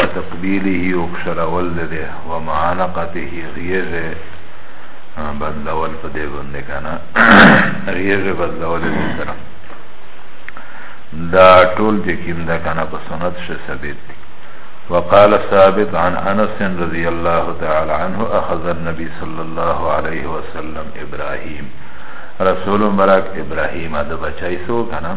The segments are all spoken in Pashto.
وتقبیله او کشرول ده و معانقته غیزه بدلول په دې باندې کنه غیزه بدلول دې سره دا ټول چې کیم ده کنه په سنت شه ثابت دي وقال ثابت عن انس رضي الله تعالى عنه اخذ النبي صلى الله عليه وسلم ابراهيم رسول مبارک ابراهيم ده بچای سو کنه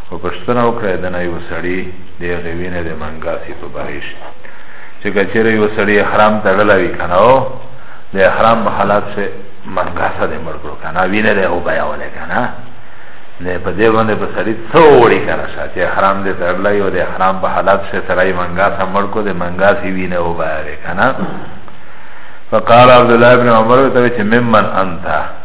خو پوښتنه وکړه د نه یو سړي د هغې وینه د منګاسي په بهیر شي چې که چېرې یو سړي احرام تړلی وي که نه او د احرام په حالات چې منګاسه دې مړ کړو که نه وینه دی وبیولی که نه نه په دې باندې په سړي څه وړي که نه شه چې احرام دې تړلی او د احرام په حالات چې سړی منګاسه مړ کړو د منګاسي وینه وبیولی که نه فقال عبدالله ابن عمر ته چې ممن انته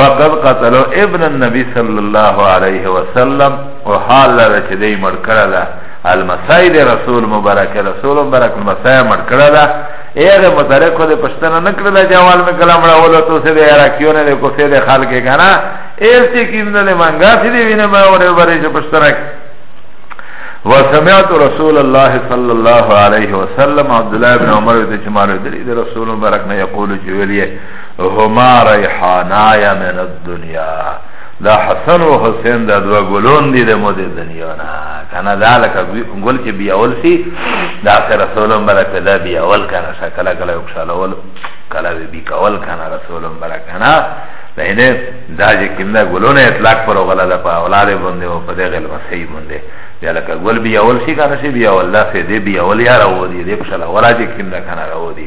وقد قتلو ابن النبی صلی اللہ علیہ وسلم و حال لده چه دی مرکڑا ده المسائی ده رسول مبارک رسول مبارک المسائی مرکڑا ده ایغه متعلق خو د پښتنه نکړه د جوال می کلام راولو تو سه د عراقیونه د کوفه د خلک کنه ایل چې کیم نه منګا سي دی وینه ما ور ورې چې پښتنه وسمعت رسول الله صلى الله عليه وسلم عبد الله بن عمر رضي الله عنه رسول مبارك نه يقول جويليه هما ریحانایا من الدنیا دا حسن و حسین دا دو گلون دی ده مود دنیا نا کنا دا لکا گل چه بیاول سی دا آخر رسولم برا کدا بیاول کنا شا کلا کلا اکشالول کلا بی بیکاول کنا رسولم برا کنا لہنے دا جه کم دا گلون اطلاق پر غلا دا پا اولاد بنده و پا دیغل مسیح بنده بیا لکه ګل بیا ول شي کنه شي بیا ول دا سه دی بیا ول یا راو دی دی په شلا ولا چې کیندا کنه راو دی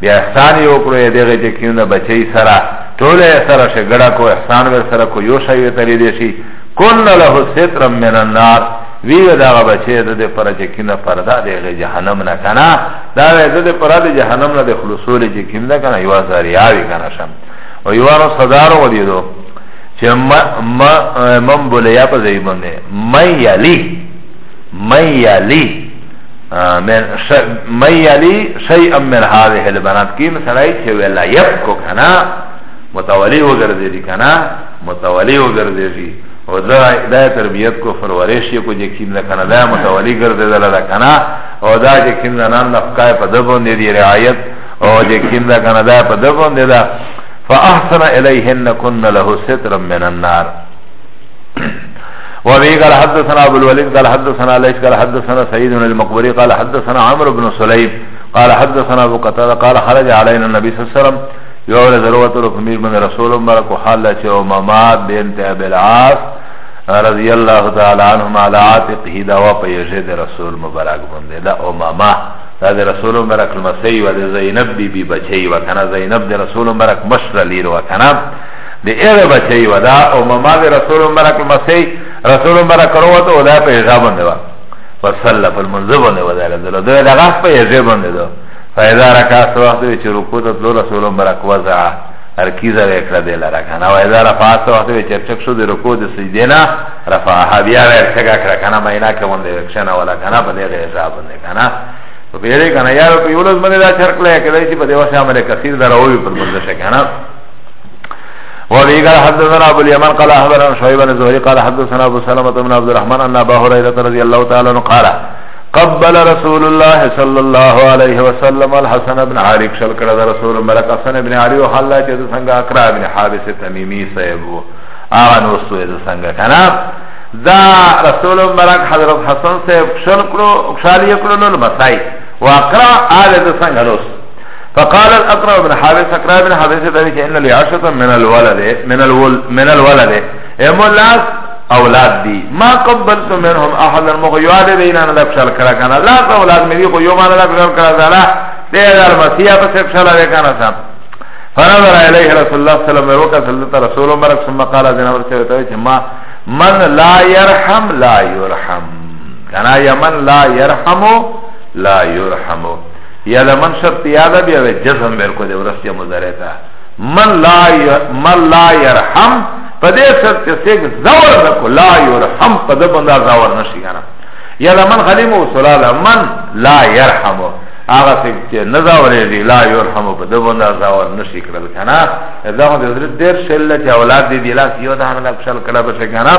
بیا احسان یې وکړو یې دغه چې کیون د بچی سره ټول یې سره شګړه کو احسان ور سره کو یو شی ته لري شي کن له ستر من النار وی دا بچی د دې پر چې کینه پردا دغه جهنم نه کنه دا د دې پر د جهنم نه د خلاصول چې کینه کنه یو زریاوی کنه شم او یو نو صدر ودی دو چې ما ما من بولیا په ځای باندې مې یلی من یلی من ش... من یلی شیئا من هذه البنات کیم سړی چې ولایت کو کنه متولی وګرځي کنه متولی وګرځي او دا دا تربیت کو فرورش یې کو چې کیم نه کنه دا متولی ګرځیدل دا کنه او دا چې کیم نه نن نفقای په دبون دی رعایت او چې کیم دا کنه دا په دبون دی دا فاحسن الیهن کن له ستر من النار وابي قال حدثنا ابو الوليد قال حدثنا ليث قال حدثنا سعيد بن المقبري قال حدثنا عمرو بن سليم قال حدثنا ابو قتاده قال خرج علينا النبي صلى الله عليه وسلم يقول ضرورت الفمير من رسول مبارك حال شو ماما بنت ابي العاص رضي الله تعالى عنهما على عاتقه دوا پيجد رسول مبارك بنده لا اماما دا د رسول مبارک المسی و د زینب بی بی بچی و کنه زینب د رسول مبارک مشر لیر و کنه دی ایغه بچه و دا او مما دی رسول مبرک المسی رسول مبرک روت او دا په ایغه بنده و وصلا په منځه بنده و دا لدل دا دا غف په ایغه بنده دو فایدا رکا سو وخت وی چې رکوع ته تلو رسول مبرک وزع ارکیزه وکړه دی لره کنه و ایدا رفع سو وخت وی چې چک شو دی رکوع د سجده نه رفع بیا ورڅګه کړه کنه مینا کې باندې وکښنه ولا کنه په دې ایغه بنده کنه په دې کنه یار په یولز باندې دا چرکله کې دای چې په دې وسه عمل کثیر دراوی پر منځه کنه وابي قال حدثنا ابو اليمن قال اخبرنا شعيب بن زهري قال حدثنا ابو سلمة بن عبد الرحمن ان ابا هريرة رضي الله تعالى عنه قال قبل رسول الله صلى الله عليه وسلم الحسن بن علي شل کړه رسول مبارک حسن بن علي او حلا چې څنګه اقرا بن حابس تميمي صاحب وو هغه نو سوې څنګه کنه دا رسول مبارک حضرت حسن صاحب شل کړو خالي کړو نو مسای واقرا آل څنګه لوس فقال الاقرا بن حابس اقرا بن حابس ته چې ان لعشره من الولد من الول من الولد املاس اولاد دی ما قبلت منهم احد المغيواد دینا نه لکشل کرا کنه لا اولاد مې کو یو باندې لکشل کرا زړه دې دل مسیح په لکشل وې کنه صاحب فنظر الیه رسول الله صلی الله علیه وسلم وکړه صلی الله علیه رسول مبارک ثم قال ذنا ورته ته چې ما من لا يرحم لا يرحم کنه یا من لا يرحم لا يرحم یا د من شرط یاده بیا وی جزم ورکو دی ورستی مزاره تا من لا من لا يرحم په دې شرط چې سیګ زور نکو لا يرحم په دې باندې زور نشي کنه یا د من غلیم او سلاله من لا يرحم هغه سیګ چې نه زورې دی لا يرحم په دې باندې زور نشي کړل کنه دا د حضرت ډیر شل چې اولاد دی دی لا سیو دا هغه خپل کړه به څنګه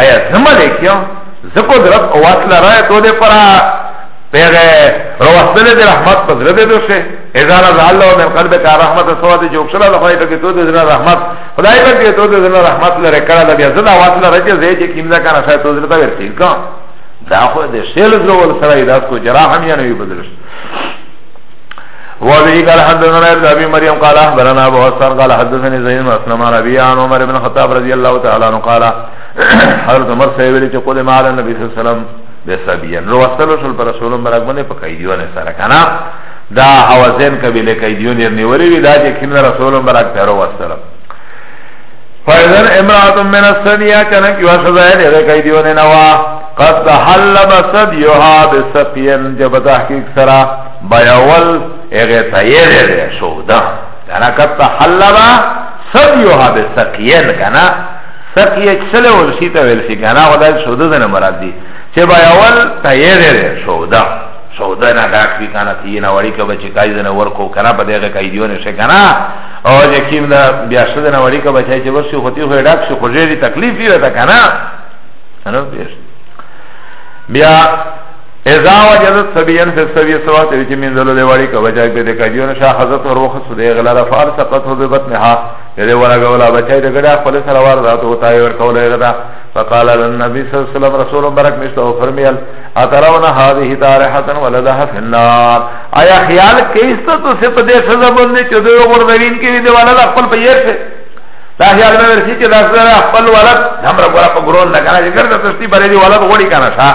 ایا زما لیکیا زه قدرت او واک لرای تو دې پرا پیغه روسله دې رحمت په زړه دې دوشه اذا رضا الله من قلبك رحمت سوا دې جوړ شلا لخوا ته کې تو دې زړه رحمت خدای به دې تو دې زړه رحمت لره کړه دا بیا زدا واک لره چې زه چې کیمدا کنه شاید تو زړه ته ورسې کا دا خو دې شیل زول سره داس کو جراح هم یا نه وي بدلش وابي قال حدثنا ابن ابي مريم قال اخبرنا ابو حسن قال حدثني زين بن اسلم عن ابي عن عمر بن الخطاب رضي الله تعالى عنه قال حضرت عمر صاحب لي قد ما على النبي صلى الله عليه وسلم بسبيا رو وصلوا شل پر رسول الله برغم نے پکایدیونه سره کنا دا حوازین قبیله کایدیونه نیولې وی دا چې کین رسول الله برغ پر وصلوا فاذن امراه من السنيه كان يوسد يده کایدیونه نوا قد حلب سبيها بسقيا جب تحقیق سرا بیاول اغه تیر دی سودا کنه کته حلبا سبیوها بسقیل کنه سقیه چله ولسی ته ولسی کنه خدای سودا نه مراد دی چې بیاول تیر دی سودا سودا نه ډاک وی کنه تی نه وړي کبه چې کای نه ورکو کنه په دغه کای دیونه شه کنه او چې کیم دا بیا شه نه وړي کبه چې بس یو ختی هو ډاک شو خو ډېری تکلیف دی وته کنه نو بیا اذا وجدت سبيا في السبي سوا ته چې من دلو دیوالي کا بچای په دې کاجونه شاه حضرت ور وخت دې غلار فار سقط هو ببطنها دې ورا غولا بچای دې ګډه خپل سره وار ذات او تای ور کوله غدا فقال النبي صلى الله عليه وسلم رسول برك مشتو فرميل اترون هذه طارحه ولدها في النار ايا خيال کیس تو سے پدې سزا باندې چې دوی ور دوین کې دې والا خپل په یې څه دا خیال مې ورسې چې دا سره خپل ولد هم را ګورا په ګرون نه کنه چې ګرځه تستی بلې دې ولد غوړي کنه شاه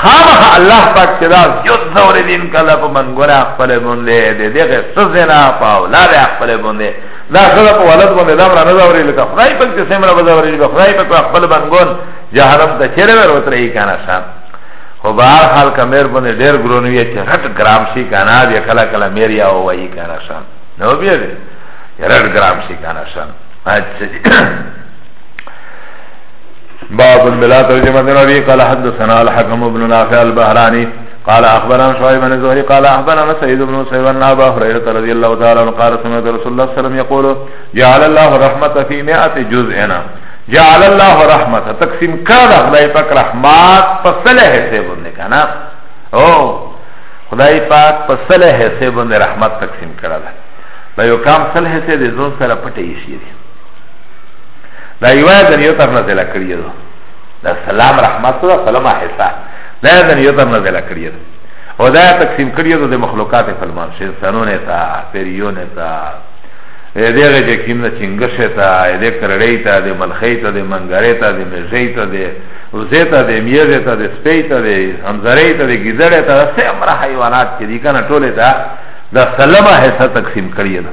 خامخ الله پاک چې دا زیات زور دین کله په منګوره خپل باندې دې دغه سزنا په اولاد خپل باندې دا سره په ولادت باندې دا مرانه زوري لکه خدای پاک چې سمره بزوري لکه خدای پاک خپل منګون جهنم ته چیرې ور وتري کنه شان خو به هر حال کمر باندې ډېر ګرون وی چې رټ ګرام شي کنه دې کله کله میر یا وایي کنه شان نو بیا دې رټ ګرام شي کنه شان اچھا باب بلا ترجمة النبي قال حدثنا الحكم بن نافع البهراني قال اخبرنا شعيب بن زهري قال اخبرنا سعيد بن سعيد بن ابي هريره رضي الله تعالى عنه قال سمعت رسول الله صلى الله عليه وسلم يقول جعل الله رحمته في 100 جزءنا جعل الله رحمته تقسيم كان خدای پاک رحمات فصله سے بندے کنا او خدای پاک فصله سے بندے رحمت تقسیم کرا دا یو کام صلح سے دے زون سره پټی شي دا یوه د نیو تر نازل کړی دی دا سلام رحمت دا سلام حسا دا د نیو تر نازل کړی دی او دا تقسیم کړی دی د مخلوقات په لمن شي سنونه تا پریونه تا دغه چې کیم نه چنګشه تا دې کرړې تا دې ملخې تا دې منګرې تا دې مزې تا دې وزې تا دې میزې تا دې سپې تا دې همزرې تا دې ګیدړې تا سه امر حیوانات چې دي کنه ټوله تا دا سلام حسا تقسیم کړی دی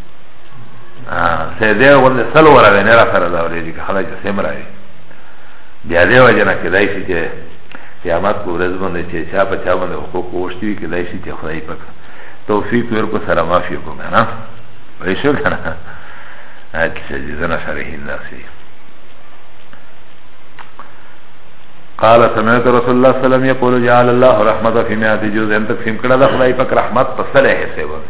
سه دې ول سل ورا نه را سره دا ورې دي خلک سم راي بیا دې وجه نه کېدای شي چې قیامت کو ورځ باندې چې چا په چا باندې حقوق وشتي وي کېدای شي چې خدای پاک توفیق ورکو سره معافي کو نه وای شو کنه کیسه دې زنه سره هیندا سي قال سمعت رسول الله صلى الله عليه وسلم يقول جعل الله رحمته في مئات جزء تقسيم کړه د خدای پاک رحمت په صالح حصے باندې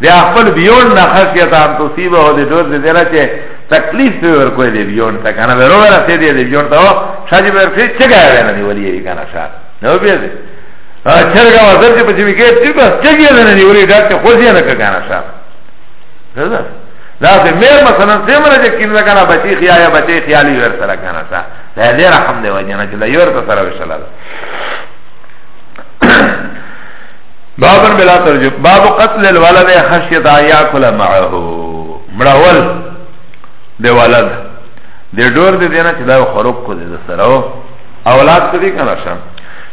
دی اخبر بیون نا خشیتا ان تصیبه و دی دور دی دینا چه تکلیف پی ورکوی دی بیون تا کانا بی روی رسی دی دی بیون تا و شاجی بی ورکوی چگا یا دینا دی ولی ایوی کانا شا نو بیا دی چرگا وزر چه پچی بی که چی بس چگی یا دینا دی ولی دار چه خوزی یا نکا کانا شا رضا دا سے میر مثلا سیمرا چه کن کانا بچی خیا یا بچی خیالی ور سرا کانا شا دا دی رحم دی وجینا چه دا یور تا سرا وشلا دا باب بلا ترجم باب قتل الولد خشیت یاکل معه مړول د ولد د ډور د دینه چې دا خروب کو دي سره اولاد ته دي کنه شم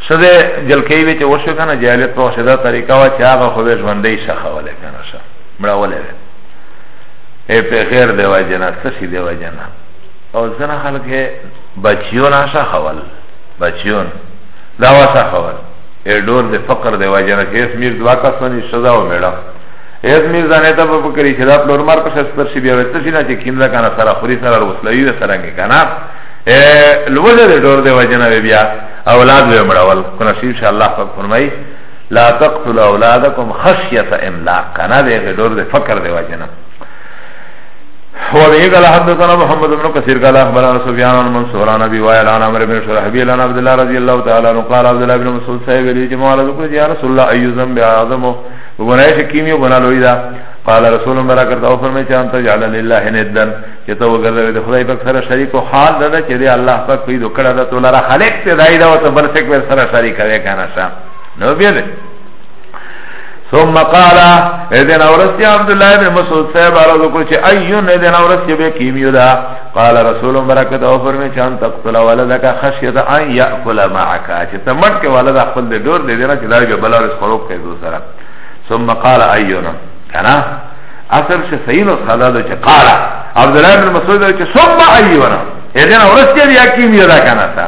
شده جلکی وی چې وشو کنه جاهلیت په شده طریقه وا چې هغه خو به ژوندۍ شخوله کنه شم مړول وی ای په غیر دی وجنه څه شي دی وجنه او ځنه خلک بچیو نه شخول بچیون دا واسا خبر اے ډور دے فقر دے واجنه چې اس میر دوا کسانی شدا و میړه اس میر زانه ته په کری چې دا پلور مار په شستر شي بیا وته شي نه چې کیندا کنه سره خوري سره وسلوي و سره کې کنه اے لوزه دے ډور دے واجنه بیا اولاد و میړه ول کنه شي ان شاء الله پاک فرمای لا تقتل اولادکم خشیه املاق کنه دے ډور دے فقر دے واجنه وبه قال حدثنا محمد بن كثير قال اخبرنا سفيان عن منصور عن ابي وائل عن عمرو بن شرحبيل عن عبد الله رضي الله تعالى عنه قال عبد الله بن مسعود صاحب لي جماعه ذكر يا رسول الله اي ذنب اعظم وغناي شكيم يغنا لويدا قال رسول الله برکت او فرمای چان ته جعل لله ندن چې ته وګرځوي د خدای پاک سره شریک او حال ده چې دی الله پاک کوي د کړه د تولره خلق ته دای دا او ته بل څه سره شریک کوي کنه شا نو بیا ثم قال اذن اورسی عبداللہ ابن مسعود صاحب عرض کو چه ایون اذن اورسی بے کیمیو دا قال رسول برکت او فرمی چان تقتل ولدک خشیت ان یأکل معک چه تمٹ کے ولد خپل دے دور دے دینا چه داوی بے بلا رس خروب کئی دو سرا ثم قال ایون کنا اصل چه سین اس خدا دو چه قال عبداللہ ابن مسعود چه ثم ایون اذن اورسی بے کیمیو دا کنا سا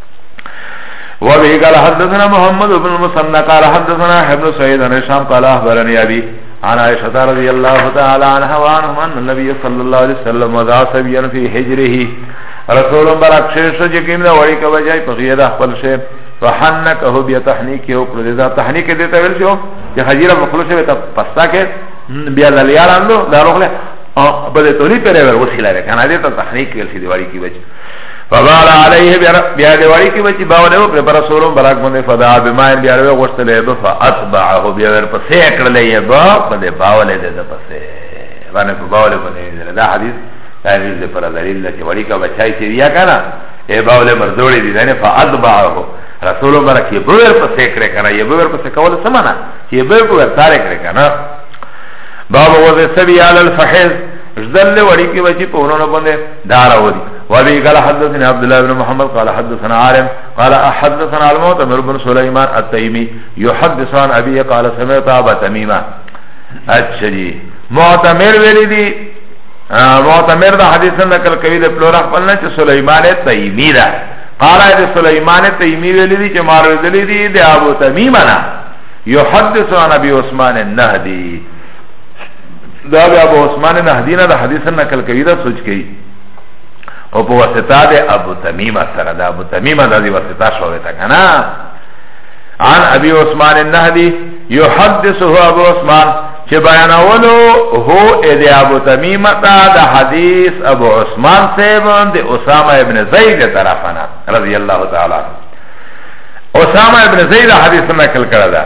وبه قال حدثنا محمد بن المثنى قال حدثنا ابن سعيد عن هشام قال اخبرني ابي عن عائشه رضي الله تعالى عنها وعنهم ان النبي صلى الله عليه وسلم وضع سبيا في حجره رسول برک شیش جو کیم دا وڑی کبا جای پخیه دا خپل شی فحنکه بیا تحنیک یو کرو دیزا تحنیک دیتا ویل شو چه خجیره بخلو شی بیتا پستا که بیا للیاران دو دا رخله بده تولی پر ویل وصیله وی کانا دیتا تحنیک ویل شی دی وڑی کی بچ فبال علیه بیا دی واری کی بچی باونه او پر رسول براک باندې فدا بما بیا له غشتل دو فاتبعه بیا ور پسې کړل یې با په دې باوله دې ده پسې باندې په باوله باندې دا حدیث دا حدیث دې پر دلیل چې واری کا بچای چې بیا کنه ای باوله مرزوړي دي نه فاتبعه رسول برک یې بور پسې کړ کنه یې بور پسې کول سمانا چې یې بور کو تارې کړ کنه باب وذ سبی علی الفحز ځل وړي کی بچی په ورونو باندې دار ودی وابي قال حدثني عبد الله بن محمد قال حدثنا عارم قال حدثنا المعتمر بن سليمان التيمي يحدث عن ابي قال سمعت ابا تميمه اچھا جی معتمر ویلی دی معتمر دا حدیث نقل کوي د پلور خپل نه چې سليمان تيمي دا قال د سليمان تيمي ویلی دی چې مارو دلی دی د ابو تميمه نه يحدث عن ابي عثمان النهدي دا بیا ابو عثمان نهدی نه د حدیث نقل کوي دا سوچ کوي او په واسطه د ابو تمیم سره د ابو تمیم د دې واسطه شوې تا کنه عن ابي عثمان النهدي يحدثه ابو عثمان چې بیانولو هو د ابو تمیم تا د حدیث ابو عثمان صاحب د اسامه ابن زید طرفنا رضی الله تعالی اسامه ابن زید حدیث نقل کړه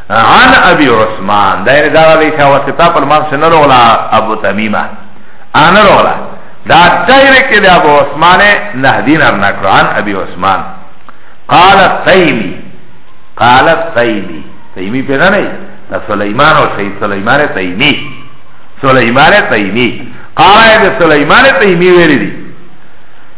عن ابي عثمان دا یعنی دا غلی شا واسطه پر مان سن رغلا ابو تمیمه ان رغلا دا دایره کې د ابو عثمان نهدی نه نکړه عن ابي عثمان قال تیمی قال تیمی تیمی په نه دا سليمان او سيد سليمان تيمي سليمان تيمي قال ابن سليمان تيمي ویری دی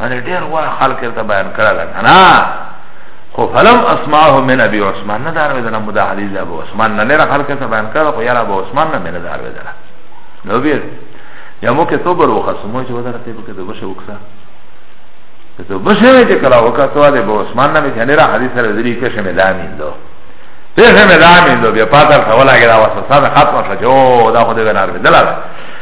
ان ډیر غوړ خلک ته بیان کړل کنه خو فلم اسمعه من ابي عثمان نه دار ودل مدا حدیث ابو عثمان نه لره خلک ته بیان کړل خو یاره ابو عثمان نه من دار ودل نو بیر یا مو کې تو بر وخصمو چې ودرته په کې د بشه وکړه تو بشه چې کلا وکړه تو د ابو عثمان نه مې نه را حدیث سره دې کې شمه دامین دو په شمه دامین دو بیا پاتل سوال هغه واسه ساده ختم شو دا خو دې نه ودل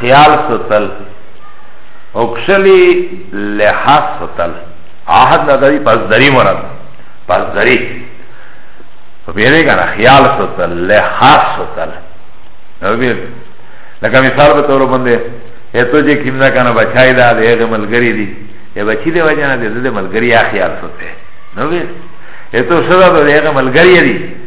خیال ستل او کشلی لحاظ ستل آحد نداری پس دری مرد پس دری بیره کنا خیال ستل لحاظ ستل نو بیر لکه مثال به طور بنده ایتو جه کم نکنه بچای دا ده ایغه ملگری دی یا بچی دی وجنه ده ده ملگری آخیال سته نو بیر ایتو شده ده ایغه ملگری دی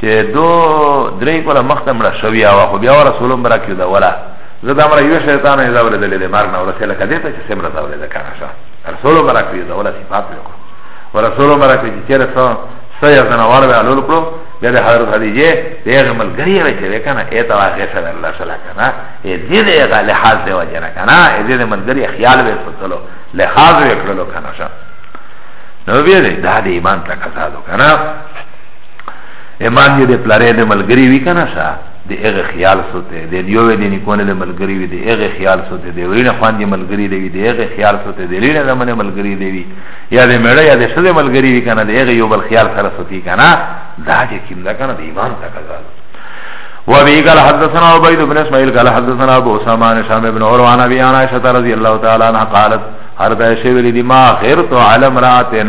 چه دو دری کلا مخته مړه شوی او خو بیا رسول الله برکیو دا ولا زه دا مړه یو شیطان نه زاوله دلې د مرګ نه ورسې لکه دې ته چې سمره زاوله ده کنه شا رسول الله برکیو دا ولا صفات وکړو ورسول الله برکیو چې چیرې سو سې ځنه واره به الول کړو بیا د حضرت خدیجه دغه ملګری وی چې کنه اې ته واغې سره الله صلی کنه اې دې دې غاله حال دی وجنه کنه اې دې ملګری خیال به ستلو له حال وکړلو کنه شا نو بیا دې دا دې ایمان تکاسا دو کنه امام یو د پلارې د ملګری وی کنه شا د هغه خیال سوته د یو د نیکونه د ملګری وی د هغه خیال سوته د ویړه خوان د ملګری دی د هغه خیال سوته د لیړه د منه ملګری دی وی یا د میړه یا د شذ ملګری وی کنه د هغه یو بل خیال سره سوتی کنه دا چې کیم دا کنه د ایمان تقاضا ده وابي قال حدثنا عبيد بن اسماعيل قال حدثنا ابو اسامه عن هشام بن عروه عن ابي عائشه رضي الله تعالى عنها قالت هر دا شی ویلی دی ما غیرت علم راتن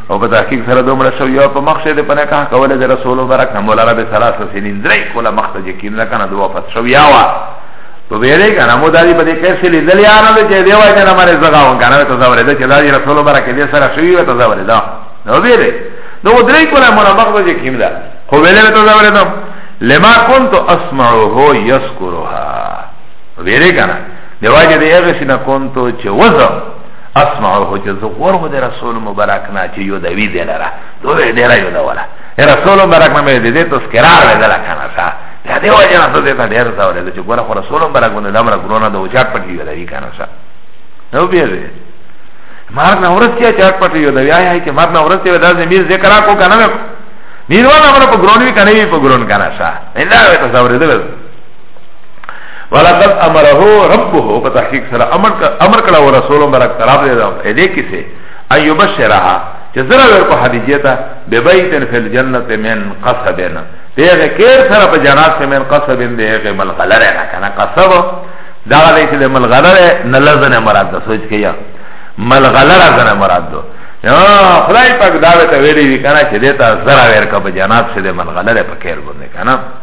او په تحقیق سره دومره شو یو په مخ شه د پنه کا کوله د رسول مبارک نه مولانا به سلاس سنین درې کوله مخ ته یقین نه کنه دوه فت شو یا وا تو ویلې کنه مو داری په دې کې سلی دل یا نه چې دی وای کنه مره زغا و کنه ته زوره ده چې دا رسول مبارک دې سره شوی و ته زوره ده نو ویلې نو درې کوله مولا مخ ته یقین ده خو ویلې ته زوره ده لما كنت اسمعه يذكرها ویلې کنه دی وای چې دې هغه سینه كنت چې وځم اسمعه چې زه غورم د رسول مبارک نه چې یو دوی دی لره دوی ډېره یو دوله رسول مبارک نه مې دې ته سکرار ورېدل کنه سا دا دی وجه نه دې ته ډېر دا ورېدل چې ګوره خو رسول مبارک نه لمر ګرونه د وچات پټي یو دوی کنه سا نو بیا دې مار نه ورس کې چات پټي یو دوی آیا چې مار نه ورس کې دا زمير ذکر کو کنه مې میر والا مر په ګرون وی کنه په ګرون کنه سا نه دا ته زورېدل ولقد امره ربه په تحقیق سره امر امر کړه او رسول مبارک طرف دې دا دې کیسه ایو بشرها چې زرا ور په حدیثه تا به بیتن فل جنت من قصبنا دغه کیر سره په جنات کې من قصبن دغه ملغلره نه کنه قصب دا دې چې ملغلره نه لزنه مراد ده سوچ کیا ملغلره زنه مراد ده خدای پاک دا ته ویلي کنه چې دې تا زرا ور کا په جنات سره ملغلره په کیر باندې کنه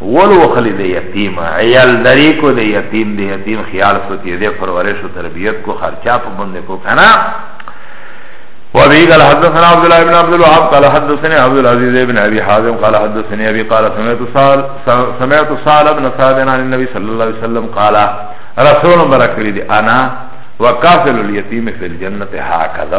ولو خلی دی یتیم عیال دری کو دی یتیم دی یتیم خیال سو تی دی پرورش و تربیت کو خرچا پا بند کو کنا وابي قال حدثنا عبد الله بن عبد الوهاب قال حدثني عبد العزيز بن ابي حازم قال حدثني ابي قال سمعت سال سمعت سال ابن سعد عن النبي صلى الله عليه وسلم قال رسول بركري انا وكافل اليتيم في الجنه هكذا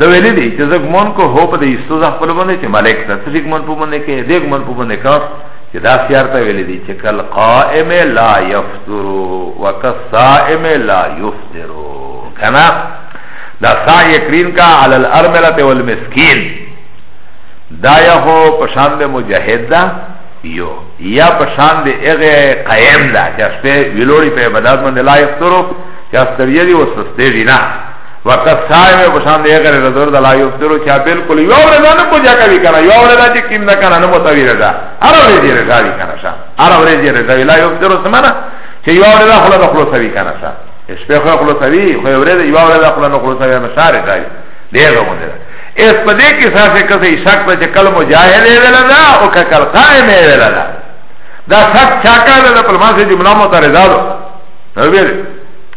د ویلې دي چې زګ مون کو هو په دې استوزه خپل باندې چې ملک ته څه دګ مون په باندې کې دګ مون په باندې کا چې دا سیار ته ویلې دي چې کل قائم لا یفطر وکصائم لا یفطر کنا دا سعی کرین کا علی الارمله والمسکین دا یو په شان د مجاهد دا یو یا په شان د هغه قائم دا چې په ویلوړي په عبادت باندې لا یفطر چې استریه دي او سستې دي نه وقت صاحب پشان دے غیر رضور دا لا یفترو چا بالکل یو رضا نکو جا کبی کنا یو رضا چی کم نکنا نمو تاوی رضا ارو رضی رضا بی کنا شا ارو رضی رضا بی لا یفترو سمانا چی یو رضا خلا دا خلو سوی کنا شا اشپی خوی خلو سوی خوی رضا یو رضا خلا نو خلو سوی مشا رضا بی دے غیر مونده دا اس پا دے کسا سے کسی شک پا چی کل مجاہد ہے ویلا دا او کا کل قائم ہے ویلا دا دا شک چاکا دا پلمان سے جملہ مترزا دا نو بیلی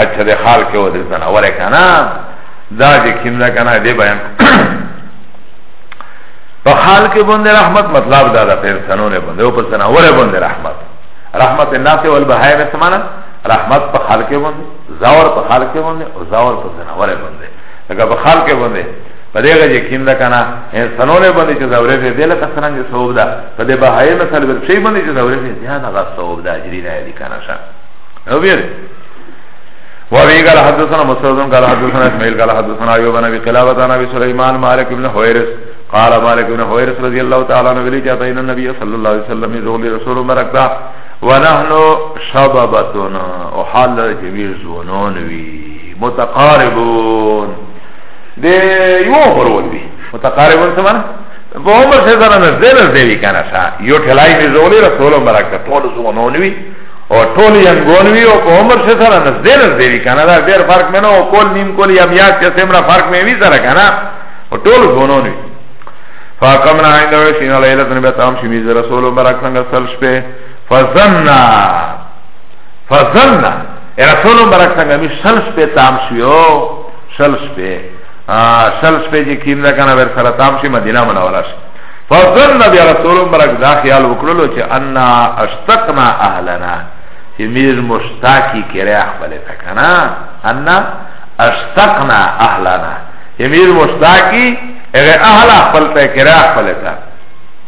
اچھا ده خال که و ده زناوره کنا دا جه کم ده کنا ده بیان په خال کې باندې رحمت مطلب دا ده په انسانونه باندې او په زناوره باندې رحمت رحمت الناس والبهائم سمانا رحمت په خال کې باندې زاور په خال کې باندې او زاور په زناوره باندې لکه په خال کې باندې په دې غږ کې دا کنه انسانونه باندې چې زاوره دې دله کسران کې ثواب ده په دې بهائم سره ورشي باندې چې زاوره دې نه غا ثواب ده اجر نه دي کنه او بیا وابي قال حدثنا مسعود قال حدثنا اسماعيل قال حدثنا ايوب بن ابي قلابه عن ابي سليمان مالك بن حويرث قال مالك بن حويرث رضي الله تعالى عنه ولي جاء بين النبي صلى الله عليه وسلم يقول رسول مركبه ونحن شبابتنا وحال جميل زونون وي متقاربون دي يو غرول بي متقاربون سمانا په عمر سره نزدې نزدې وی کنه شا یو ټلای می زولې رسول مبارک ته ټول زونونوي او ټول ینګون وی او په عمر شه سره نزدې نزدې وی کنه دا ډېر فرق مې نه او کول نیم کول یا بیا چې سمره فرق مې وی سره کنه او ټول ځونون وی فاقمنا عند وشین لیلۃ بتام شمیز رسول برک څنګه سل شپه فزنا فزنا رسول برک څنګه می سل شپه تام شیو سل شپه سل شپه چې کیم نه کنه ور سره تام شي مدینه منوره شي فظن بیا رسول مبارک دا خیال وکړلو چې ان اشتقنا اهلنا چې میر مشتاقی کړه خپل تکنا ان اشتقنا اهلنا چې میر مشتاقی هغه اهل خپل ته کړه خپل ته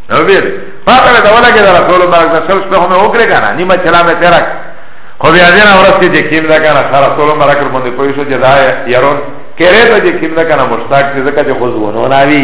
نو بیر فاطمه دا ولا کې رسول مبارک دا سر څه هم وکړه کنه نیمه چلا مې ترک خو بیا دې نه ورسې چې کیم دا کنه سره رسول مبارک باندې پوي شو چې دا یارون کړه ته چې کیم دا کنه مشتاق دې ځکه چې خو ونه ناوي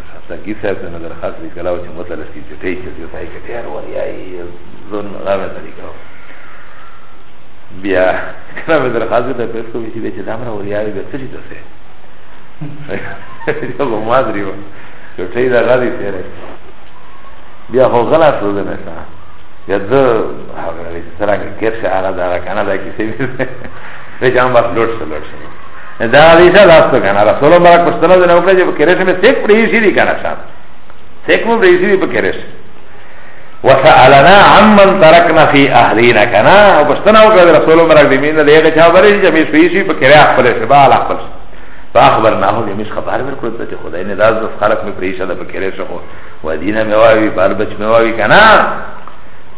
سګي صاحب ته نظر خاص دی کلاو چې مطلب سي چې ټي چې دی پای کې ډیر وریای زون غاوه طریقه بیا کله به در خاص ته پېښ کوي چې چې دامره وریای به څه دي څه دا به ما دري و چې ټي دا غادي تیرې بیا هو غلا شو ده نه ښه یا د هغه لري چې څنګه کې څه هغه دا کنه دا کې څه وي چې هم بس لوټ څه لوټ څه دا حدیثه داستو کنه رسول الله برک پښتنه دنه وکړه چې په کریش مې سیک پرې شي دي کنه شان سیک مو پرې شي دي په کریش وسالنا عمن تركنا في اهلنا كنا وبستنا وقال رسول الله مرق دمين ده يغه چا بره چې مې شوي شي په کړه خپل شبا علا خپل فاخبرنا هو مې خبر ورکړ ته خدای نه داس خلق مې پریشه ده په کړه شو ودینه مې واوي بار بچ مې واوي کنا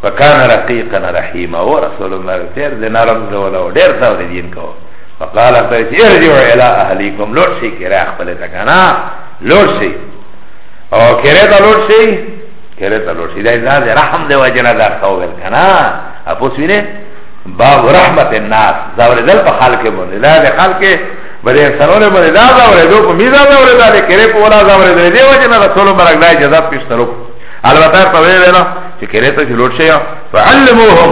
فکان رقیقا رحیما و رسول الله تیر دینارم زولا و دیر ساو دین کو فقال فرج ارجعو الى اهلیکم لوٹ شی کرا اخبر تکنا لوٹ شی او کرا تا لوٹ شی کرا تا لوٹ شی دا ازاز رحم دے وجنا دار خوبر کنا اپو سوینے باب رحمت الناس زاور دل پا خالک بولی دا دے خالک بده انسانونه بده دا دا وره دو په میزا دا وره دا لکره په ولا دا وره دو دیو جنا رسول مرک دا جزاب پیش ترو البته په ویلو چې کله ته جوړ شي فعلموهم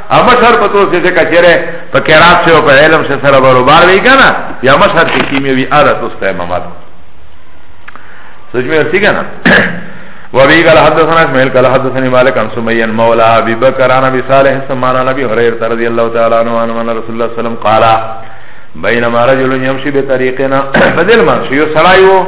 او مشهر په توسه چې کچره په قرات شه او په علم شه سره برابر وی کنه یا مشهر چې کیمیا وی اله توسه امامات سوچ مې ورسی کنه وابي قال حدثنا اسماعيل قال حدثني مالك عن سمي مولى ابي بكر عن ابي صالح سمعنا عن ابي هريره رضي الله تعالى عنه عن رسول الله صلى الله عليه وسلم قال بينما رجل يمشي بطريقنا بدل ما شيو سرايو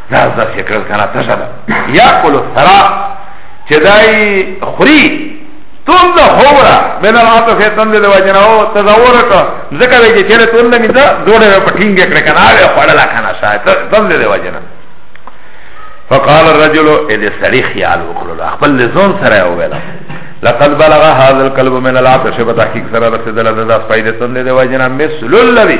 دا زده چې کړل کنه تشه ده یا کول سرا چې دای خوري تند هورا من العطف تند د وجنه او تزور ته ځکه وی چې چیرې تند می دا جوړه په ټینګ کړ کنه او خړلا کنه شاید تند د وجنه فقال الرجل اذا سريخ يا الوكل خپل لزون سره ویلا لقد بلغ هذا القلب من العطش بتحقيق سره رسدل د داس فائدې تند د وجنه مثل الذي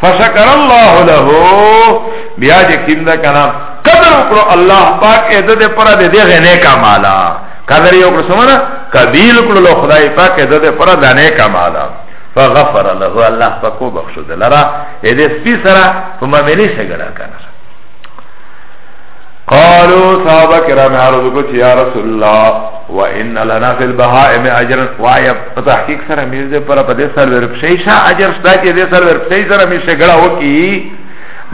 فشکر الله له بیا چې کیم دا کنه قدر وکړو الله پاک اې د دې پر دې دغه نه کمالا قدر یو کړو سمونه قبیل کړو له خدای پاک اې د دې پر دې نه کمالا فغفر له الله پاک کو بخشو دلرا اې دې سپی سره په مې نه څنګه کنه قالو صحابه کرام عرض کو چې یا رسول الله وان لنا فی البهائم اجر وایا په تحقیق سره میز دې پر په دې سر ورپسې شا اجر شته چې دې سر ورپسې سره می شګړه وکی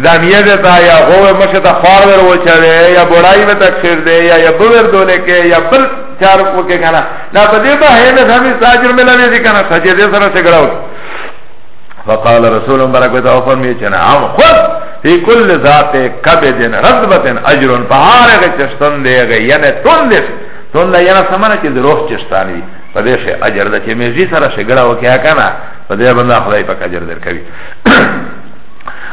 دا میه دې تا یا غوه مشه تا خار ور وچره یا بړای و تکثیر دې یا یا بور دونه کې یا بل چار وکې کنه دا په دې به هې نه سمې ساجر ملوي دي کنه سجده سره شګړه وکی فقال رسول مبارک وتا او فرمی چې نعم خود فی کل ذات کبد رطبت اجر فهارغ چشتن دیغه یعنی تون دیش تون دا یعنی سمانه چې دروح چشتان وی په دې شه اجر د چې میزی سره شګړه وکیا کنه په دې باندې خدای پاک اجر درکوي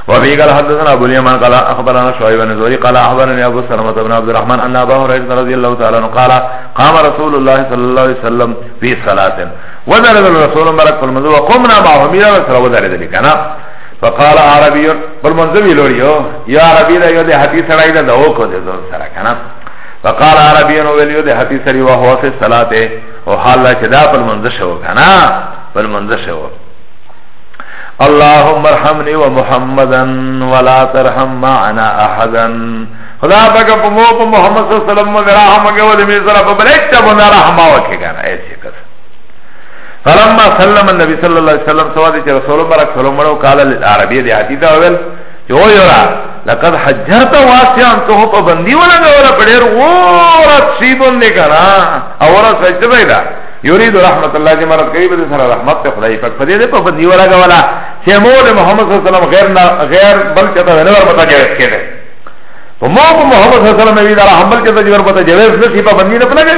وفي قال حدثنا ابو اليمان قال اخبرنا شعيب بن زهري قال اخبرني ابو سلمة بن عبد الرحمن ان ابا هريره رضي الله تعالى عنه قال قام رسول الله صلى الله عليه وسلم في صلاه ودرد الرسول مبارک پر منزو وقمنا ما همیرا وسر ودرد لی کنا فقال عربی پر منزو ویلوریو یا عربی دا یو دی حتی سرائی دا دو کو دی زون سرا کنا فقال عربی نو ویلیو دی حتی سری و حوف صلاة و حال دا چه دا پر منزو شو کنا پر منزو شو اللهم ارحمني ومحمدا ولا ترحم معنا احدا خدا پاک په مو په محمد صلی الله علیه وسلم رحم وکړي ولې مې سره په بریک ته باندې رحم وکړي کنه فلما سلم النبي صلى الله عليه وسلم سواد چې رسول مبارک صلی الله علیه قال للعربی دی حتی دا ویل چې او یرا لقد حجرت واسعا ته په بندي ولا ولا پډیر ورا سیبون نه کرا او ورا سجده پیدا یرید رحمت الله دې مراد کوي به سره رحمت ته خدای پاک په دې په بندي ولا ولا چې مول محمد صلی الله علیه وسلم غیر غیر بل چته نه ور پتا جواب کړي په مو محمد صلی الله علیه وسلم وی دا حمل کې ته جواب پتا جواب نشي په بندي نه پلګي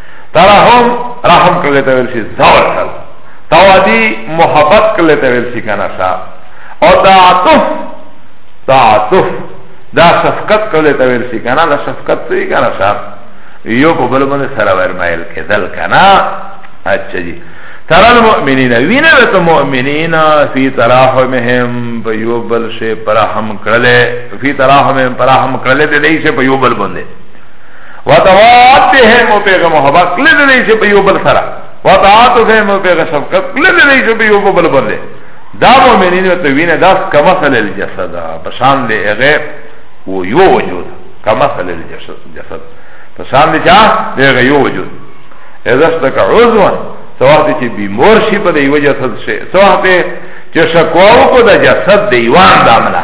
ترحم رحم کله ته ویل شي زور کړ توادی محبت کله ته ویل شي کنه شا او تعاطف تعاطف دا شفقت کله ته ویل شي کنه دا شفقت څه کنه شا یو په بل باندې سره ورمایل کېدل کنه اچھا جی ترى المؤمنين وینا ته مؤمنین فی تراحمهم په یو بل شی پرحم کړل فی تراحمهم پرحم کړل دې دې شی په یو بل باندې وتواتهم او پیغه محبت کلی دی چې په یو بل سره وتعاطفهم او پیغه شفقت کلی دی چې په یو بل باندې دا مؤمنین ته وینه داس کما سل الجسد په شان دی هغه و یو وجود کما سل الجسد جسد په شان دی چا دی هغه یو وجود اذا استک عضوا سواته چې بیمار شي په دی وجه څه څه چې شکواو کو د جسد دیوان دامنه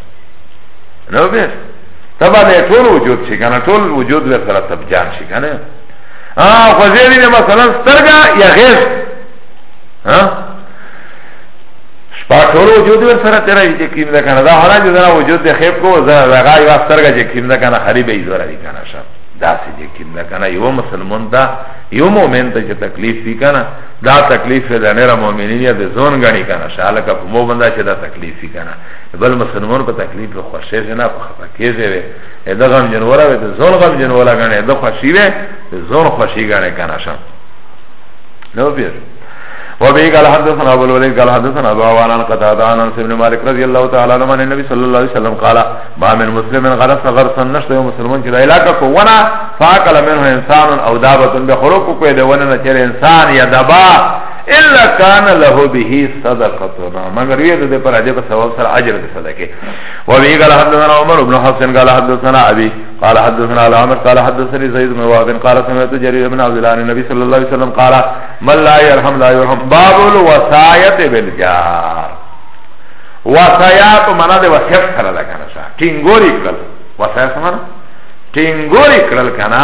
نو به تبا ده ټول وجود شي کنه ټول وجود له سره تبجان شي کنه ها خو زه دې مثلا سترګا یا غیر ها شپا ټول وجود ور سره تیرا یی کیم ده کنه دا حالا جو زرا وجود ده خیب کو زرا زغا یو سترګا چې کیم ده کنه خریب ای زرا دی کنه شپ دا سې چې کیم ده کنه یو مسلمان دا یو مومن ته چې تکلیف وی کنه دا تکلیف ده نه را مومنین یا ده زون غنی کنه شالکه مو بندا چې دا تکلیف وی کنه بل مسلمان په تکلیف به خوشی وي نه په خفه کېږي وي دا غم جن ولا وي ځون غم جن ولا غنه دا خوشی وي ځون خوشی غنه کنه شم نو بیر وبه قال حدثنا ابو الوليد قال حدثنا ابو عوان عن قتادة عن انس بن مالك رضي الله تعالى عنه عن النبي صلى الله عليه وسلم قال ما من مسلم غرس غرسا نشته يوم مسلمون كده علاقه کو ونا فاقل منه انسان او دابه بخروق کو ده ونا چر انسان یا دبا الا كان له به صدقتنا مگر وی ده پر اجر ثواب سره اجر ده صدقه و وی قال حدثنا عمر بن حسن قال حدثنا ابي قال حدثنا العمر قال حدثني زيد بن وهب قال سمعت جرير بن عبد الله النبي صلى الله عليه وسلم قال من لا يرحم لا يرحم باب الوصايه بالجار وصايات معنا ده وصيت سره ده کنه ټینګوري کړل وصايات معنا ټینګوري کړل کنه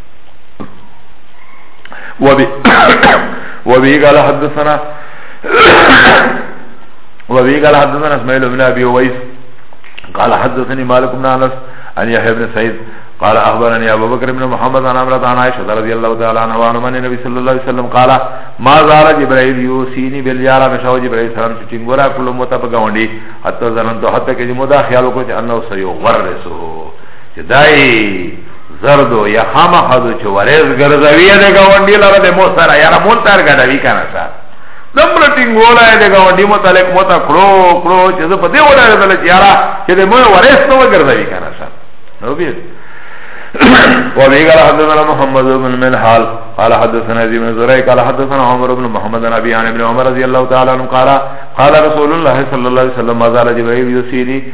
وبي وبي قال حدثنا وبي قال حدثنا اسماعيل بن ابي اويس قال حدثني مالك بن انس عن يحيى بن سعيد قال اخبرني ابو بكر بن محمد عن امرت عن عائشه رضي الله تعالى عنها وعن من النبي صلى الله عليه وسلم قال ما زال جبرائيل يوسيني باليارا مشاو جبرائيل سلام چې ټینګورا کلو متبګاونډي حتی زنن ته حتی کې مدا خیال وکړ چې انه سيغرسه چه دای زردو یا خاما خدو چه وریز گرزویه ده گوندی لره ده مو سره یاره مول تر گدوی کنه سا دمرا تنگولا ہے دے گوندی متعلق موتا کلو کلو چه زه پده ولا ہے دلچ یارا چه ده مو وریز نو گرزوی کنه سا نو بیز وابي قال حدثنا محمد بن ملحال قال حدثنا ابي بن زريع قال حدثنا عمر بن محمد بن ابي عن ابن عمر رضي الله تعالى عنه قال قال رسول الله صلى الله عليه وسلم ما زال جبريل يسيني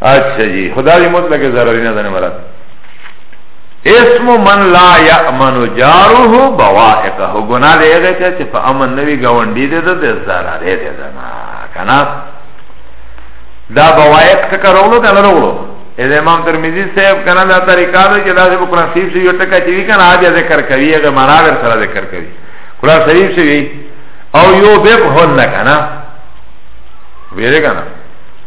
اچھا جی خدا دی مطلق ضرری نه دنه مراد اسم من لا یامن جاره بوائقه گناہ دی هغه چې په امن نوی گاونډي دی د ضرر دی زما کنه دا بوائق ټکر ولو کنه ورو اذا امام ترمذی صاحب کنه دا طریقہ دی چې دا په قرآن شریف شی ټکا چې کنه اجازه ذکر کوي هغه معنا ور سره ذکر کوي قرآن شریف شی او یو به هون نه کنه ویره کنه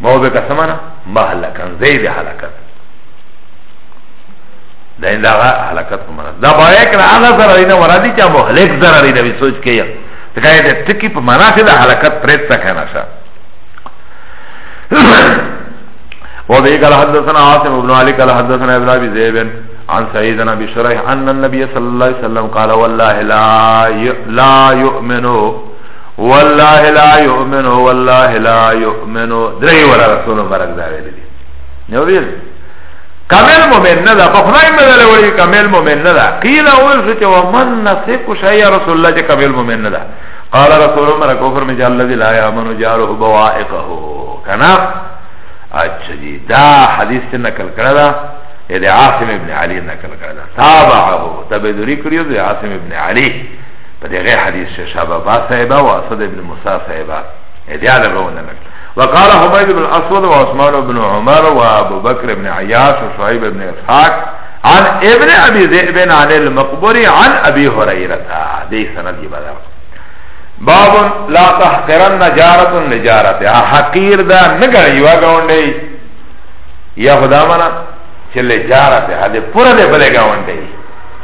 مو به کسمانا مهلکن زید حلکت دا این داغا حلکت کو مانا دا بایا کنا آغا ضرری نا ورادی چا مهلک ضرری نا بی سوچ کیا تکا یہ تکی پا مانا سے دا حلکت پریت سکنا شا وبه قال حدثنا عاصم بن علي قال حدثنا ابن ابي ذئب عن سعيد بن ابي شريح ان النبي صلى الله عليه وسلم قال والله لا لا يؤمنوا والله لا يؤمن والله لا يؤمن دري ولا رسول مرق دا ویل دي نو ویل کامل مومن نه دا په خدای بدل وړي کامل مومن نه دا قیل اول چې ومن نسک شای رسول الله چې کامل مومن نه دا قال رسول الله کفر میں جل الذي لا يامن جاره بوائقه کنا اچھا جی دا حدیث سے نقل کرا دا یہ عاصم ابن علی نقل کرا دا تابعه تبدری کریو دا عاصم ابن علی په دغه حدیث شه شبابا صاحب او اسد ابن موسی صاحب ادیا له بونه نک وقال حمید بن اسود و عثمان بن عمر و ابو بکر بن عیاش و شعیب بن اسحاق عن ابن ابي ذئب عن المقبور عن ابي هريره دي سند بدر باب لا تحقرن جارت لجارت حقیر دا نگا یوا گاونده یا خدا منا چه لجارت حد پورا ده بلے گاونده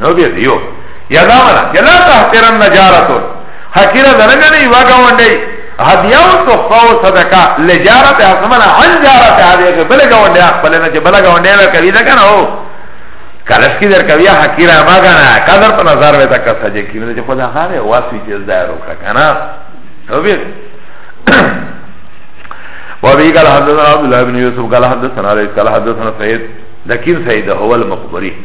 نو بیا دیو یا دا منا یا لا تحترن نجارتو حقیره دا نگنه یو گونده هدیو تخفاو صدقه لجارت حسمنا عن جارت هدیو بلا گونده اخبرنا چه بلا گونده و کبی دا کنه او کلش کی در کبی حقیره ما گنه قدر پا نظر ویتا کسا جه کیونه چه خدا خاره واسوی چیز دارو کنه نو بیا وابي قال حدثنا عبد الله بن يوسف قال حدثنا علي قال حدثنا سيد لكن سيد هو المقبري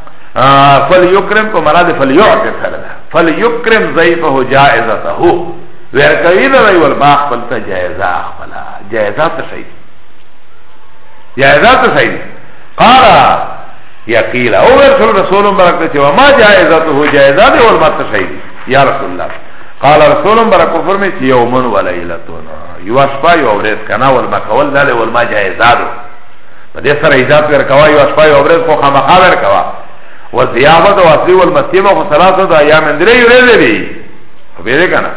فلیکرم په معنا د فلیعطف سره ده فلیکرم ضیفه جائزته ورکوي دا وی ول باخ خپل ته جائزه خپل جائزه ته شي جائزه ته شي قال یقیل او رسول رسول برکته چې ما جائزته جائزه دی ول ماته شي یا رسول الله قال رسول برکته فرمي چې یومن ولیلتون یو شپه یو ورځ کنه ول ما کول دا ول ما جائزه ده په دې سره ایجاد ورکوا یو شپه یو ورځ خو خامخا ورکوا و زیامت او اصلی والمسیمه خو ثلاثه د ایام درې ورځې دي خو به دې کنه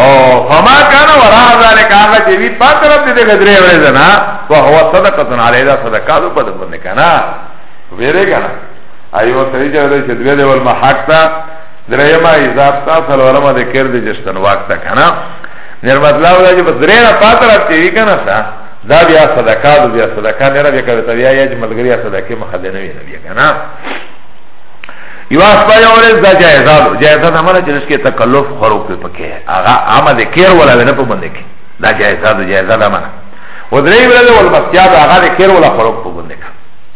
او فما کان ورا ذلک هغه چې وی پاتره دې دې درې ورځې نه او هو صدقه علی دا صدقه ده په دې باندې کنه ویره کنه ایو سری چې دې چې دوی دې ول محق تا درېما ایزاب تا سلورما دې کړ دې جشتن وخت کنه نرمت الله ولا جب درينا پاترا تيوي کنا سا دا بیا صدقه دو بیا صدقه نرا بیا کبتا بیا یج ملگری صدقه مخده نوی نبی کنا یو اسپا یو ورز دا جائزه دو جائزه دا مانا چنس که تکلف خروک پی پکه آغا آما ده کیر ولا ده نپو بنده که دا جائزه دو جائزه دا مانا و دری ورز والمسیاد آغا ده کیر ولا خروک پو بنده که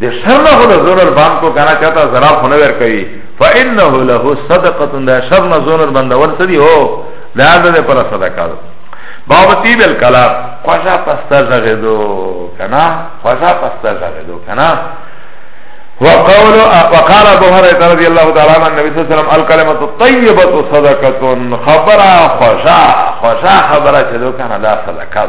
ده شر نه خود زونر بان کو کنا چاہتا زرار خونه ور کوي فإنه له صدقه ده شر نه زونر بند ور سدي هو ده ده پر صدقه ده باب طیب الکلام خوشا پستا زغدو کنا خوشا پستا زغدو کنا وقول وقال ابو هريره رضي الله تعالى عن النبي صلى الله عليه وسلم الكلمه الطيبه صدقه خبر خوشا خوشا خبر چدو کنا دا صدقه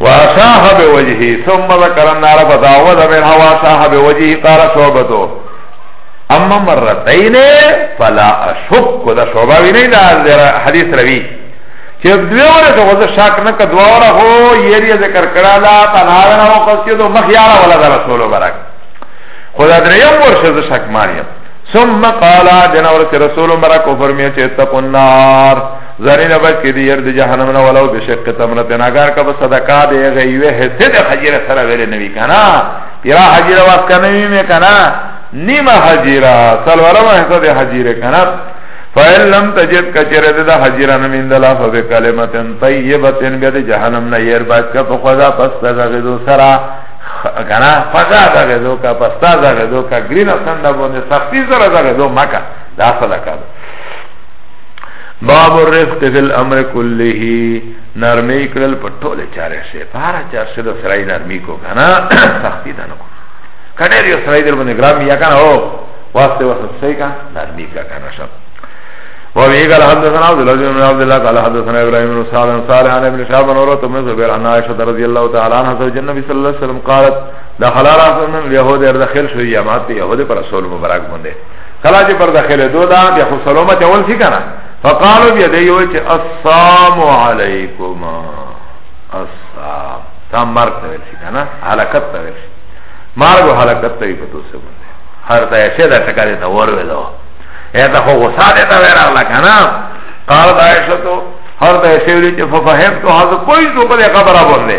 واشاح بوجهه ثم ذکر النار فتعوذ منها واشاح بوجهه قال شعبته اما مرتين فلا اشك ده شعبه ویني ده حدیث روی چه دوی وره که غزه شاک نکا دوا وره خو یری ذکر کرالا تنهاوه نو قصیه دو مخیارا ولا ده رسولو برک خدا دریم ورشه ده شاک مانیم ثم قال دین ورشه رسولو برک و فرمیه چه اتقو النار زانی نه بچی دی یرد جهنم نه ولو بشق تمره تناګار کا په صدقه دی غیوه حصے د حجره سره ویل نوی کنا پیرا حجره واس کنه وی می کنا نیمه حجره سلوره ما حصہ دی حجره کنا فإن لم تجد کچره ده حجره نمین دلا فبه کلمتن طیبتن بید جهنم نه یر باز کا په خدا پس تغذو سرا کنا فضا تغذو کا پس تغذو کا گرین سنده بونده سختی سرا تغذو مکا دا صدقه ده باب الرفق فی الامر کله نرمی کړل په ټوله چاره شه په هر چاره شه د سړی نرمی کو کنه سختی ده نه کو کنه یو سړی در باندې ګرام یا کنه او واسطه واسطه صحیح کا نرمی کا کنه شب وابي قال حدثنا عبد الله بن عبد الله قال حدثنا ابراهيم بن سعد عن صالح عن ابن شهاب عن عروه بن زبير عن عائشه رضي الله تعالى عنها زوج النبي صلى الله عليه وسلم قالت دخل رسول اليهود داخل شو يامات يهود پر رسول مبارک باندې کلا چې پر داخله دو دا بیا خو سلامت اول سی کنه فقالو بیا دی یو چې السلام علیکم السلام تا مرګ ته ویل شي کنه حلقت ته ویل شي مرګ او حلقت ته په تو سره باندې هر ته شه دا ټکا دې ته ور وېدو اته خو غصه دې ته ورغله کنه قال عائشہ تو هر ته شه ویل چې ففهمت هذا کوئی څه په خبره باندې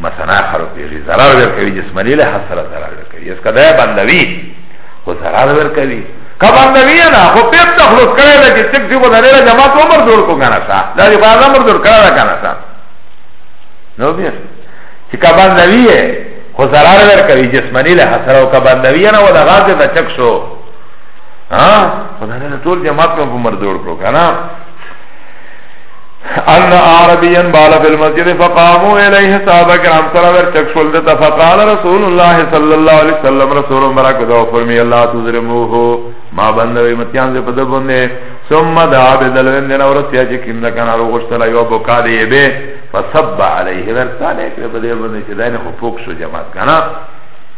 مثلا خرو پیږي zarar ور کوي جسمانی له حسره zarar ور کوي اس کدا بندوي خو zarar ور کوي کا بندوي نه خو په تخلص کړي له چې څک دی کو نه له جماعت عمر جوړ کو کنه سا دا دی په عمر جوړ کړه کنه سا نو بیا چې کا بندوي خو zarar ور کوي جسمانی له حسره او کا بندوي نه ولا غاز ته چک شو ها خدای له ټول جماعت په عمر جوړ کو کنه ان عربيا بال في المسجد فقاموا اليه صحابه کرام سره ور چک شول د فقال رسول الله صلى الله عليه وسلم رسول مبارک دا فرمی الله تزرموه ما بندوي متيان دې په دبونه ثم دعا بدل وندنا ورسیا چې کیم نه کنه غوښتل یو بوکا دی به فصب عليه ورساله په دې باندې چې داینه خو پوک شو جماعت کنه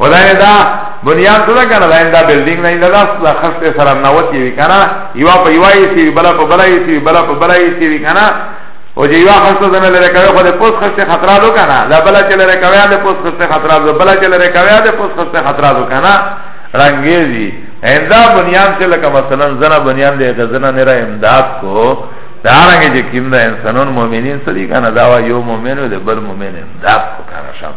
و دا دا بنیاد څه ده کنه دا انده بلډینګ نه انده دا خسته سره نوتی وی کنه یو په یو یې سی بل په بل یې سی بل په بل یې سی کنه او چې یو خسته زنه لره کوي خو د پوس خسته خطر دو کنه دا بل چې لره کوي د پوس خسته خطر دو بل چې لره کوي د پوس خسته خطر دو کنه رنگیزی انده بنیاد چې لکه مثلا زنه بنیاد دی د زنه نه را امداد کو دا رنګ چې کیم دا انسانون مؤمنین سړي کنه دا یو مؤمن او د بل مؤمن امداد کو کنه شپ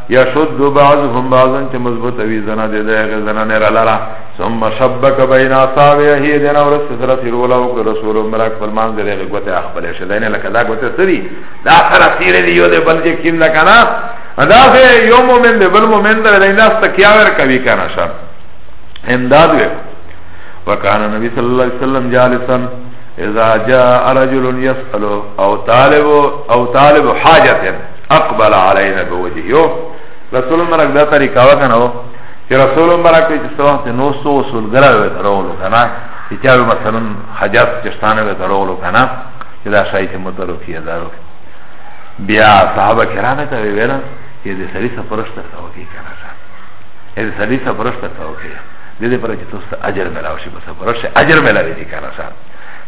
یا شد بعضهم بعضن چې مضبوط وي زنا دې دغه زنا نه لاره ثم شبک بین اصابعه دین اور سره تیر ولا او رسول مرک فرمان دې له غوته خپل شه دینه لکه دا غوته سری دا سره تیر دی یو دې بل کې کیم نه کنه ادا سے یو مومن دې بل مومن دې دینه استکیاور کوي کنه شه امداد وې وکانه نبی صلی الله علیه وسلم جالسا اذا جاء رجل يسأل او طالب او طالب حاجه اقبل علینا بوجهه رسول مرک دا طریقه وکنه و چې رسول مرک چې څو وخت نو سو وصول ګره و درولو کنه چې چا مثلا حاجت چشتانه و درولو کنه چې دا شای چې متروفیه دارو بیا صحابه کرام ته ویل چې د سړي سفرشته سو کې کنه شه د سړي سفرشته سو کې د دې پر چې تاسو اجر ملاوي شي بس سفرشته اجر ملاوي دي کنه شه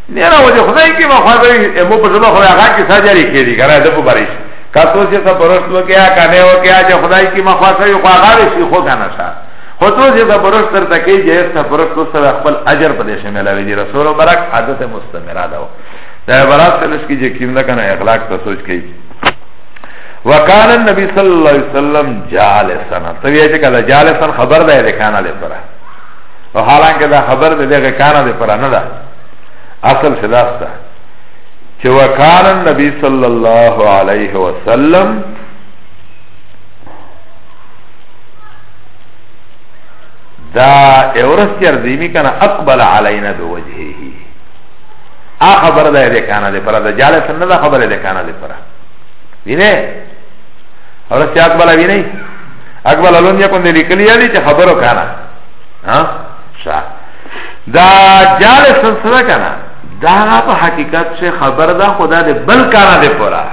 نیرا وجه خدای کی مخواه بری امو پر زبا خواه آغا کسا جاری که دی کنه دپو بریش کتو سی تا پرشت لو کیا کنه و کیا چه خدای کی مخواه سوی خواه آغا بشی خو کنه شا خطو سی تا پرشت تر تکی جیس تا پرشت لو سر اخبر اجر پدیش ملاوی دی رسول و برک عادت مستمرا دو دا عبارات سلس کی جه کیم دا کنه اخلاق تا سوچ کئی وکان النبی صلی اللہ علیہ وسلم جالسن تو یہ جالسن خبر دا ہے لکانا لے پر او حالانکه دا خبر ده دغه کانا ده پر نه ده اصل شداس ده چه وکان النبی صلی اللہ علیہ وسلم دا اورس چردیمی کنا اقبل علینا دو وجهی آ خبر ده ده کانا ده پر ده جالس نه ده خبر ده کانا ده پر وینه اورس چه اقبل وینه اقبل الون یکن دی لکلی یادی چه خبرو کانا شا دا جال سلسله کانا دا په حقیقت چه خبر دا خدا دی بل کانا دی پورا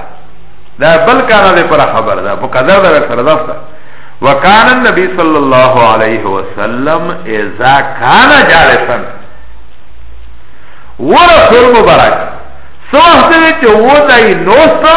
دا بل کانا دی پورا خبر دا پو قدر دا بکر دستا وکان النبی صلی اللہ علیہ وسلم ازا کانا جالسن ورسول مبارک سوحت دی چه وہ دائی نوستا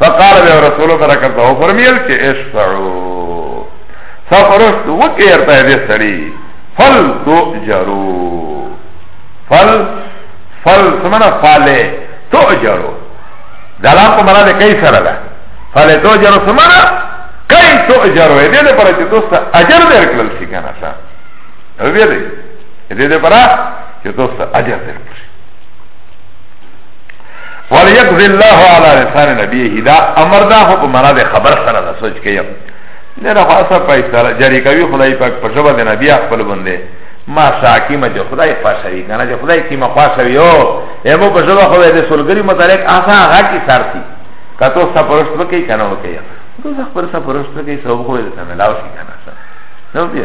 فقال بیا رسول الله کرتا او فرمیل چې اشفعو سفرشت وکی ارتا دې سړی فل تو جرو فل فل سمنا فاله تو جرو دلام په مراد کای سره ده فاله تو جرو سمنا کای تو جرو دې نه پر چې دوست اجر درکړل شي کنه څه وی دې دې پر چې دوست اجر درکړل وليقضي الله على لسان نبيه دا امر دا خو په معنا د خبر سره نه سوچ کيم نه نه خاصه پیسې جاری کوي خدای پاک په ژبه د نبی خپل باندې ما شاکی ما جو خدای فاشوی کنه جو خدای کی ما فاشوی او امو په ژبه خو د سولګری متعلق آسا هغه کی سارتی کته سپرست وکي کنه وکي تو خبر سپرست وکي سب خو دې ته ملاوي کنه نو بیا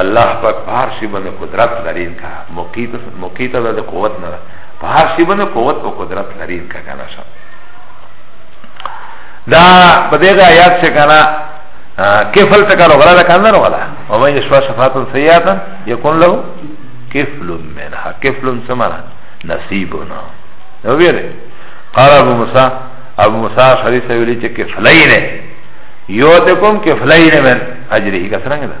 الله پاک په هر شي باندې قدرت لري کا مقیت مقیت د قوت نه په هر شي باندې قوت او قدرت لري کا کنه شم دا په دې آیات څخه کنه کفل تکر غلا کنه نه غلا او مې شوا شفاعت سیئات یکون له کفل منها کفل سمرا نصیبنا نو ویره قال ابو موسی ابو موسی شریف ویلی چې کفلین یو ته کوم کفلین من اجره کا څنګه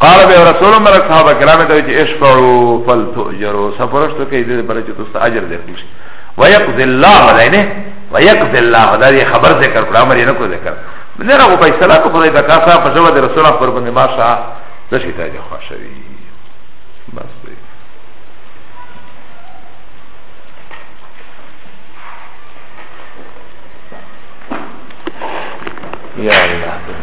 قال به رسول الله صلی الله علیه وسلم ته چې اشفعوا فلتؤجروا سفرشتو کې دې پر چې تاسو اجر درکړي ويقضي الله علينا ويقضي الله دا دې خبر ذکر پر امر نه کو ذکر نه راو په صلاح کو خدای کا کاسا په جواب رسول الله پر باندې ماشا د شي ته جو خوشوي بس دې یا الله